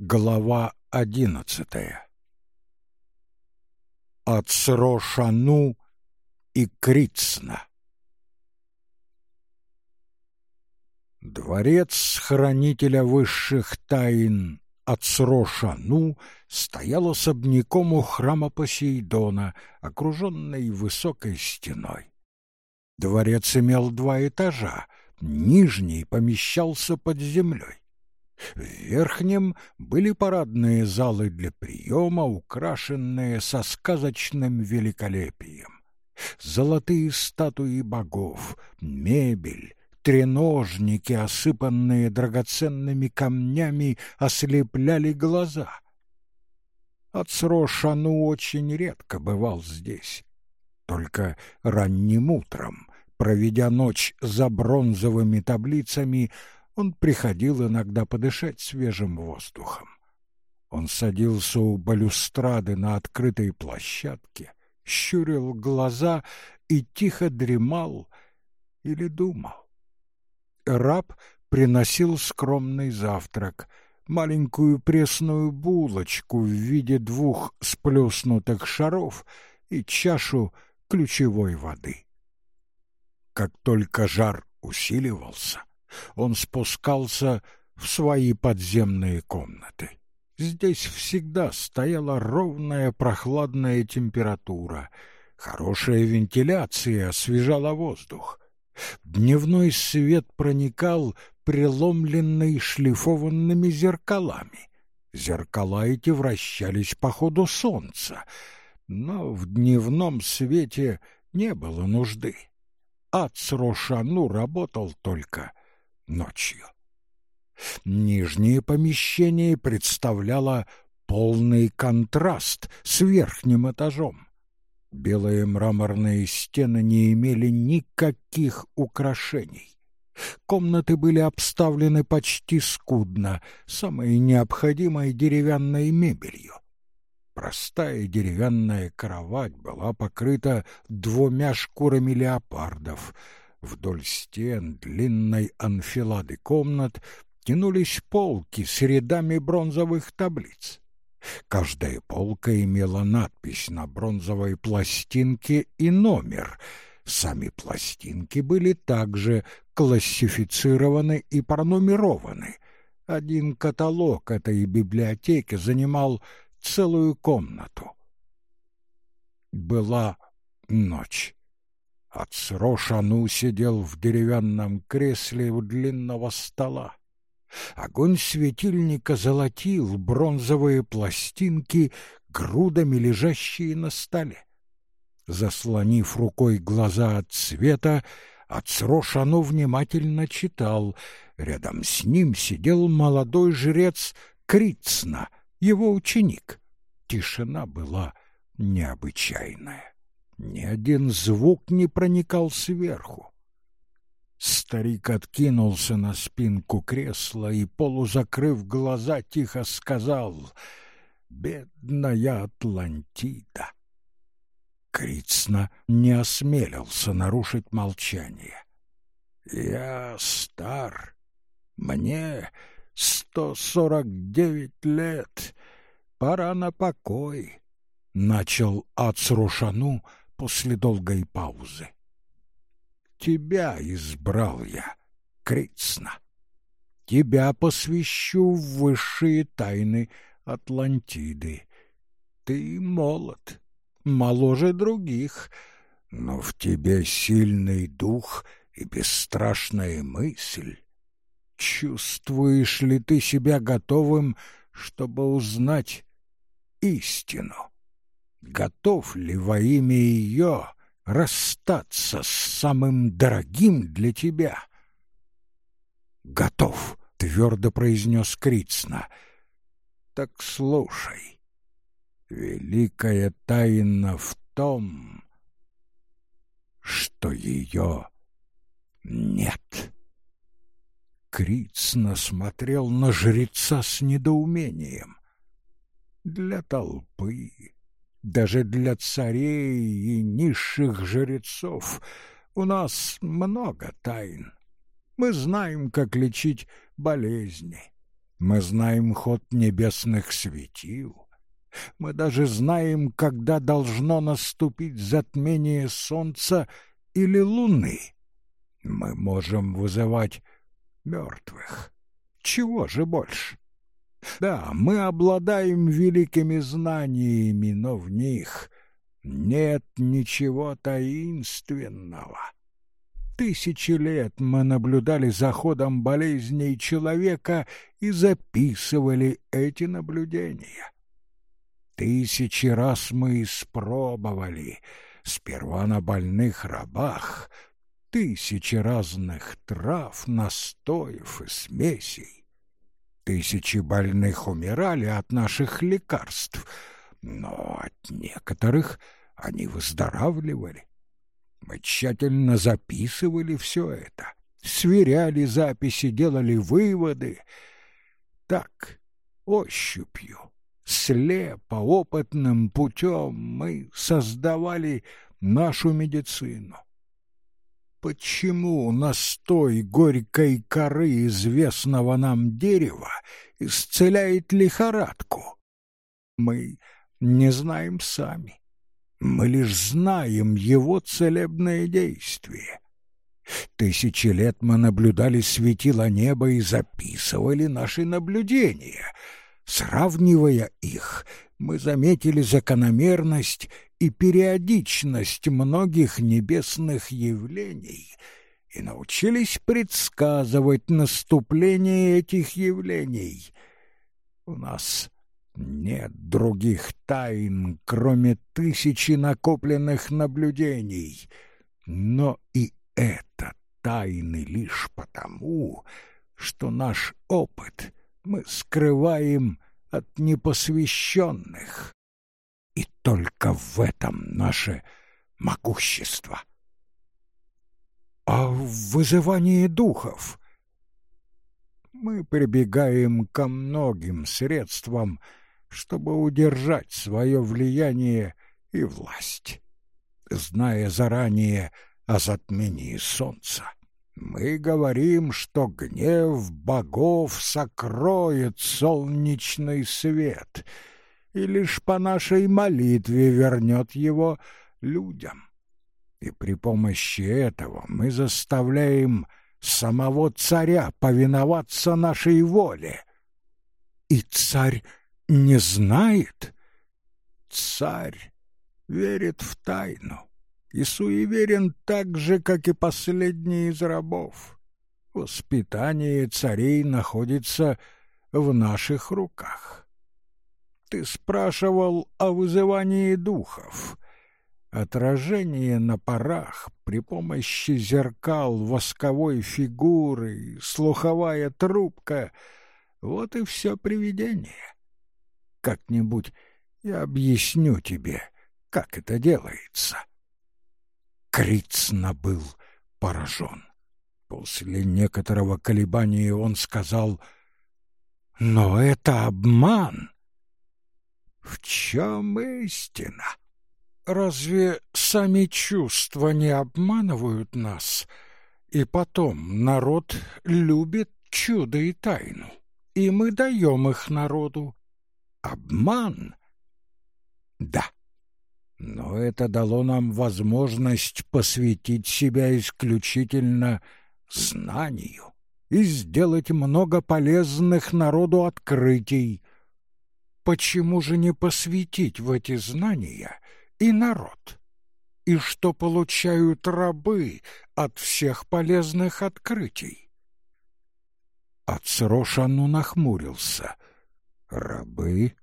Глава одиннадцатая Ацрошану и Крицна Дворец хранителя высших тайн Ацрошану стоял особняком у храма Посейдона, окруженный высокой стеной. Дворец имел два этажа, нижний помещался под землей. В верхнем были парадные залы для приема, украшенные со сказочным великолепием. Золотые статуи богов, мебель, треножники, осыпанные драгоценными камнями, ослепляли глаза. Ацрошану очень редко бывал здесь. Только ранним утром, проведя ночь за бронзовыми таблицами, он приходил иногда подышать свежим воздухом. Он садился у балюстрады на открытой площадке, щурил глаза и тихо дремал или думал. Раб приносил скромный завтрак, маленькую пресную булочку в виде двух сплюснутых шаров и чашу ключевой воды. Как только жар усиливался, он спускался в свои подземные комнаты. Здесь всегда стояла ровная прохладная температура, хорошая вентиляция освежала воздух. Дневной свет проникал преломленный шлифованными зеркалами. Зеркала эти вращались по ходу солнца, но в дневном свете не было нужды. Ацрошану работал только ночью. Нижнее помещение представляло полный контраст с верхним этажом. Белые мраморные стены не имели никаких украшений. Комнаты были обставлены почти скудно, самой необходимой деревянной мебелью. Простая деревянная кровать была покрыта двумя шкурами леопардов — Вдоль стен длинной анфилады комнат тянулись полки с рядами бронзовых таблиц. Каждая полка имела надпись на бронзовой пластинке и номер. Сами пластинки были также классифицированы и пронумерованы. Один каталог этой библиотеки занимал целую комнату. Была ночь. Ацрошану сидел в деревянном кресле у длинного стола. Огонь светильника золотил бронзовые пластинки, грудами лежащие на столе. Заслонив рукой глаза от света, Ацрошану внимательно читал. Рядом с ним сидел молодой жрец Крицна, его ученик. Тишина была необычайная. Ни один звук не проникал сверху. Старик откинулся на спинку кресла и, полузакрыв глаза, тихо сказал «Бедная Атлантида». Крицна не осмелился нарушить молчание. «Я стар, мне сто сорок девять лет, пора на покой», — начал Ацрушану, после долгой паузы. Тебя избрал я, Крицна. Тебя посвящу в высшие тайны Атлантиды. Ты молод, моложе других, но в тебе сильный дух и бесстрашная мысль. Чувствуешь ли ты себя готовым, чтобы узнать истину? Готов ли во имя ее расстаться с самым дорогим для тебя? Готов, твердо произнес Крицна. Так слушай. Великая тайна в том, что ее нет. Крицна смотрел на жреца с недоумением. Для толпы даже для царей и низших жрецов у нас много тайн. Мы знаем, как лечить болезни. Мы знаем ход небесных светил. Мы даже знаем, когда должно наступить затмение солнца или луны. Мы можем вызывать мертвых. Чего же больше? Да, мы обладаем великими знаниями, но в них нет ничего таинственного. Тысячи лет мы наблюдали за ходом болезней человека и записывали эти наблюдения. Тысячи раз мы испробовали, сперва на больных рабах, тысячи разных трав, настоев и смесей. Тысячи больных умирали от наших лекарств, но от некоторых они выздоравливали. Мы тщательно записывали все это, сверяли записи, делали выводы. Так, ощупью, слепо, опытным путем мы создавали нашу медицину. Почему настой горькой коры известного нам дерева исцеляет лихорадку? Мы не знаем сами. Мы лишь знаем его целебное действие. Тысячи лет мы наблюдали светило неба и записывали наши наблюдения. Сравнивая их, мы заметили закономерность и периодичность многих небесных явлений и научились предсказывать наступление этих явлений. У нас нет других тайн, кроме тысячи накопленных наблюдений. Но и это тайны лишь потому, что наш опыт мы скрываем от непосвященных. И только в этом наше могущество. А в вызывании духов мы прибегаем ко многим средствам, чтобы удержать свое влияние и власть. Зная заранее о затмении солнца, мы говорим, что гнев богов сокроет солнечный свет и лишь по нашей молитве вернет его людям. И при помощи этого мы заставляем самого царя повиноваться нашей воле. И царь не знает? Царь верит в тайну и суеверен так же, как и последний из рабов. Воспитание царей находится в наших руках. Ты спрашивал о вызывании духов. Отражение на парах при помощи зеркал, восковой фигуры, слуховая трубка — вот и все привидение. Как-нибудь я объясню тебе, как это делается. Крицна был поражен. После некоторого колебания он сказал, «Но это обман!» «В чем истина? Разве сами чувства не обманывают нас? И потом народ любит чудо и тайну, и мы даем их народу, Обман? Да. Но это дало нам возможность посвятить себя исключительно знанию и сделать много полезных народу открытий. Почему же не посвятить в эти знания и народ? И что получают рабы от всех полезных открытий? Ацрошану нахмурился — Рабы?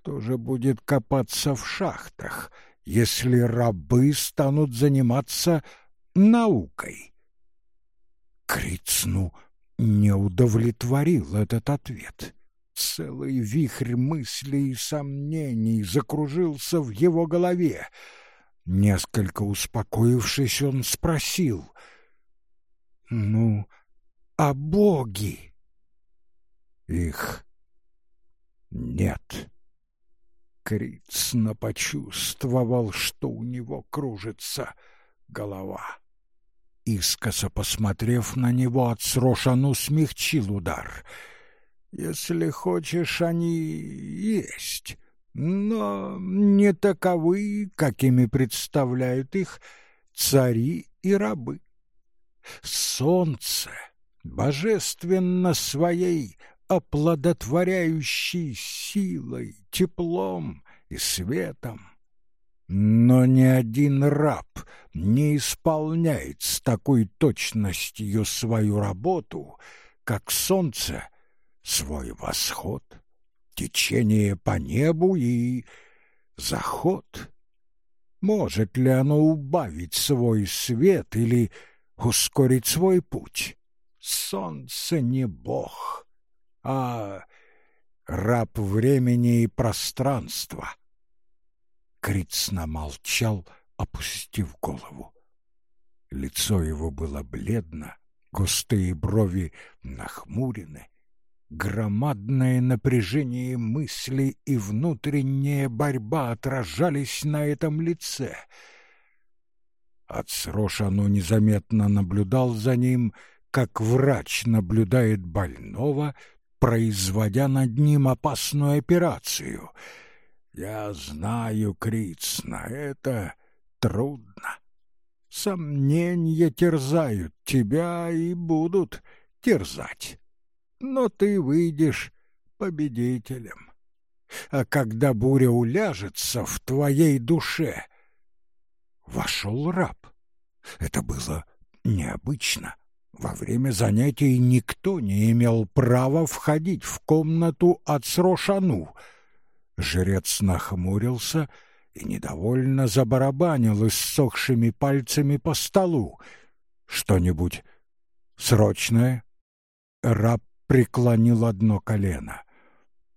Кто же будет копаться в шахтах, если рабы станут заниматься наукой? Крицну не удовлетворил этот ответ. Целый вихрь мыслей и сомнений закружился в его голове. Несколько успокоившись, он спросил. «Ну, а боги?» «Их нет. Крицно почувствовал, что у него кружится голова. Искоса посмотрев на него, Ацрошану смягчил удар. Если хочешь, они есть, но не таковы, какими представляют их цари и рабы. Солнце божественно своей оплодотворяющей силой, теплом и светом. Но ни один раб не исполняет с такой точностью свою работу, как солнце свой восход, течение по небу и заход. Может ли оно убавить свой свет или ускорить свой путь? Солнце не бог, а раб времени и пространства. Крицна молчал, опустив голову. Лицо его было бледно, густые брови нахмурены, громадное напряжение мысли и внутренняя борьба отражались на этом лице. Ацрошану незаметно наблюдал за ним, как врач наблюдает больного, производя над ним опасную операцию. Я знаю, Крицна, это трудно. Сомнения терзают тебя и будут терзать. Но ты выйдешь победителем. А когда буря уляжется в твоей душе, вошел раб. Это было необычно. Во время занятий никто не имел права входить в комнату от Срошану. Жрец нахмурился и недовольно забарабанил иссохшими пальцами по столу. «Что-нибудь срочное?» Раб преклонил одно колено.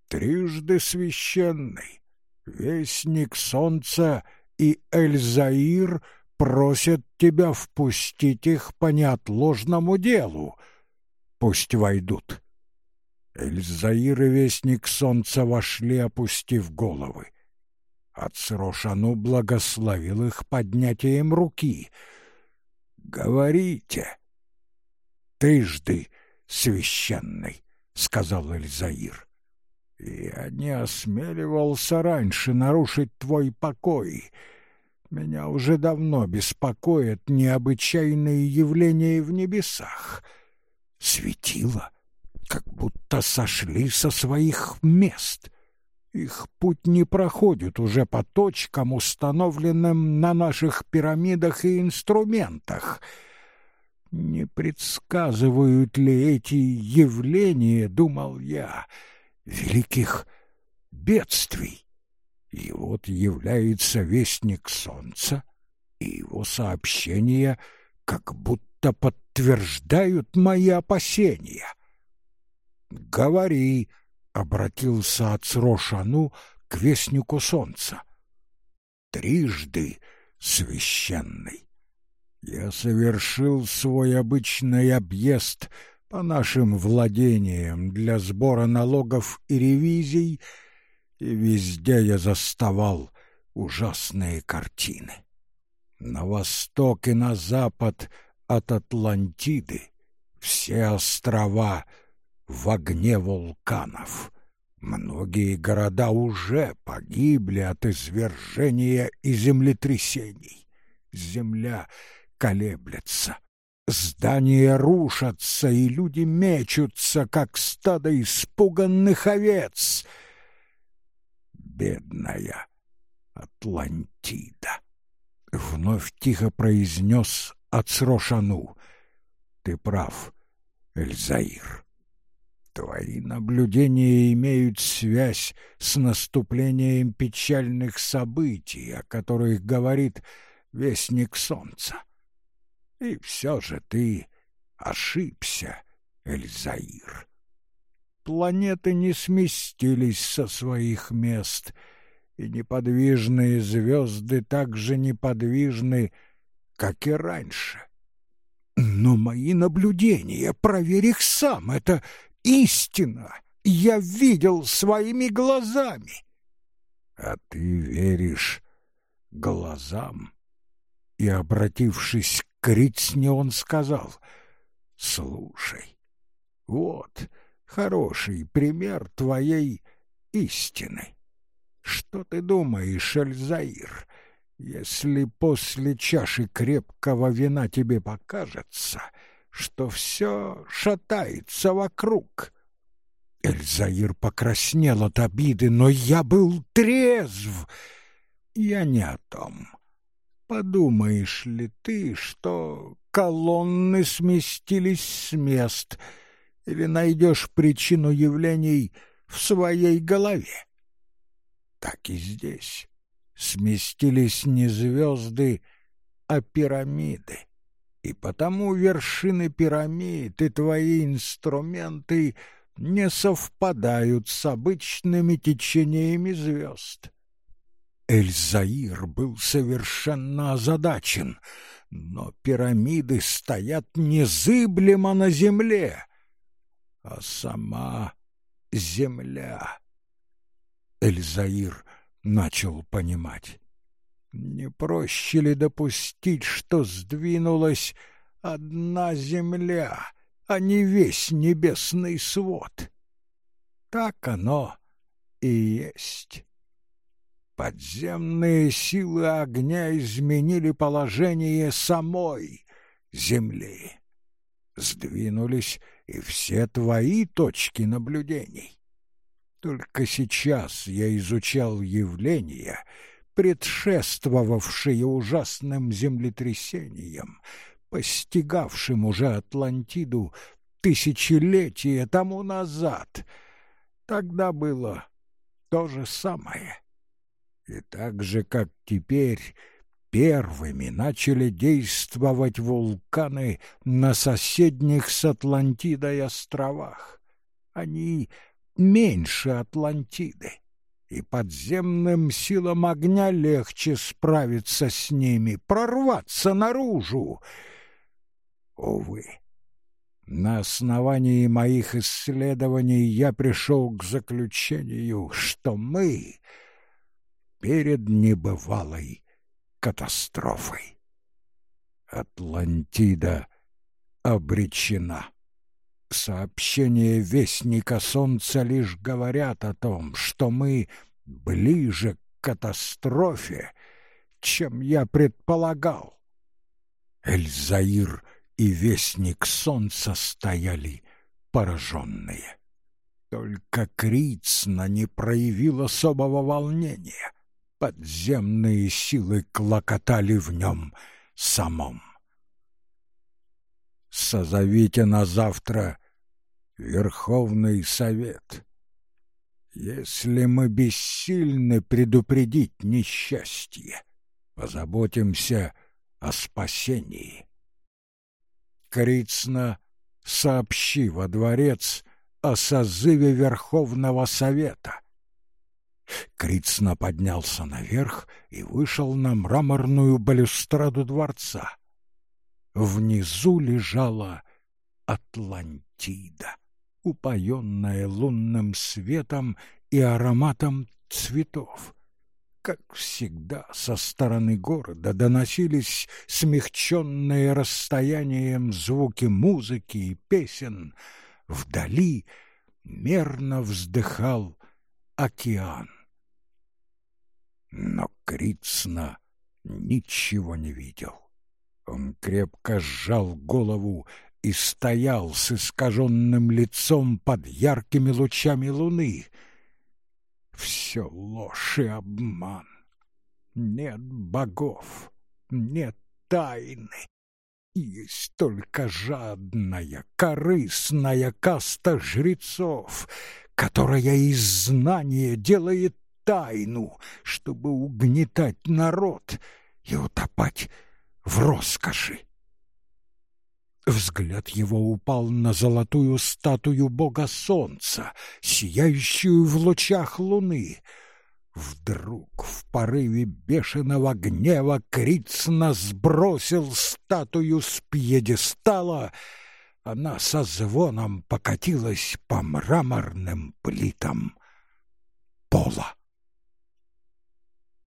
«Трижды священный, вестник солнца и Эльзаир — просят тебя впустить их по неотложному делу. Пусть войдут. Эльзаир и Вестник Солнца вошли, опустив головы. Ацрошану благословил их поднятием руки. «Говорите!» «Трижды священный», — сказал Эльзаир. «Я не осмеливался раньше нарушить твой покой». Меня уже давно беспокоят необычайные явления в небесах. Светило, как будто сошли со своих мест. Их путь не проходит уже по точкам, установленным на наших пирамидах и инструментах. Не предсказывают ли эти явления, думал я, великих бедствий? И вот является вестник солнца, и его сообщения как будто подтверждают мои опасения. «Говори», — обратился Ацрошану к вестнику солнца. «Трижды священный. Я совершил свой обычный объезд по нашим владениям для сбора налогов и ревизий — и везде я заставал ужасные картины. На восток и на запад от Атлантиды все острова в огне вулканов. Многие города уже погибли от извержения и землетрясений. Земля колеблется. Здания рушатся, и люди мечутся, как стадо испуганных овец — бедная Атлантида. Вновь тихо произнес Ацрошану. Ты прав, Эльзаир. Твои наблюдения имеют связь с наступлением печальных событий, о которых говорит Вестник Солнца. И все же ты ошибся, Эльзаир планеты не сместились со своих мест, и неподвижные звезды так же неподвижны, как и раньше. Но мои наблюдения, проверь их сам, это истина, я видел своими глазами. А ты веришь глазам? И, обратившись к Рицне, он сказал, «Слушай, вот хороший пример твоей истины. Что ты думаешь, Эльзаир, если после чаши крепкого вина тебе покажется, что все шатается вокруг? Эльзаир покраснел от обиды, но я был трезв. Я не о том. Подумаешь ли ты, что колонны сместились с мест, или найдешь причину явлений в своей голове? Так и здесь сместились не звезды, а пирамиды. И потому вершины пирамид и твои инструменты не совпадают с обычными течениями звезд. Эльзаир был совершенно озадачен, но пирамиды стоят незыблемо на земле, а сама земля. Эльзаир начал понимать. Не проще ли допустить, что сдвинулась одна земля, а не весь небесный свод? Так оно и есть. Подземные силы огня изменили положение самой земли. Сдвинулись и все твои точки наблюдений. Только сейчас я изучал явления, предшествовавшие ужасным землетрясениям, постигавшим уже Атлантиду тысячелетия тому назад. Тогда было то же самое. И так же, как теперь, первыми начали действовать вулканы на соседних с Атлантидой островах. Они меньше Атлантиды, и подземным силам огня легче справиться с ними, прорваться наружу. Увы, на основании моих исследований я пришел к заключению, что мы перед небывалой катастрофой. Атлантида обречена. Сообщения Вестника Солнца лишь говорят о том, что мы ближе к катастрофе, чем я предполагал. Эльзаир и Вестник Солнца стояли пораженные. Только Крицна не проявил особого волнения. Подземные силы клокотали в нем самом. «Созовите на завтра Верховный Совет. Если мы бессильны предупредить несчастье, позаботимся о спасении. Крицна, сообщи во дворец о созыве Верховного Совета. Крицна поднялся наверх и вышел на мраморную балюстраду дворца. Внизу лежала Атлантида упоенная лунным светом и ароматом цветов. Как всегда, со стороны города доносились смягченные расстоянием звуки музыки и песен. Вдали мерно вздыхал океан. Но Крицна ничего не видел. Он крепко сжал голову и стоял с искаженным лицом под яркими лучами луны. Все ложь и обман. Нет богов, нет тайны. Есть только жадная, корыстная каста жрецов, которая из знания делает тайну, чтобы угнетать народ и утопать в роскоши. Взгляд его упал на золотую статую бога солнца, сияющую в лучах луны. Вдруг в порыве бешеного гнева Крицна сбросил статую с пьедестала. Она со звоном покатилась по мраморным плитам пола.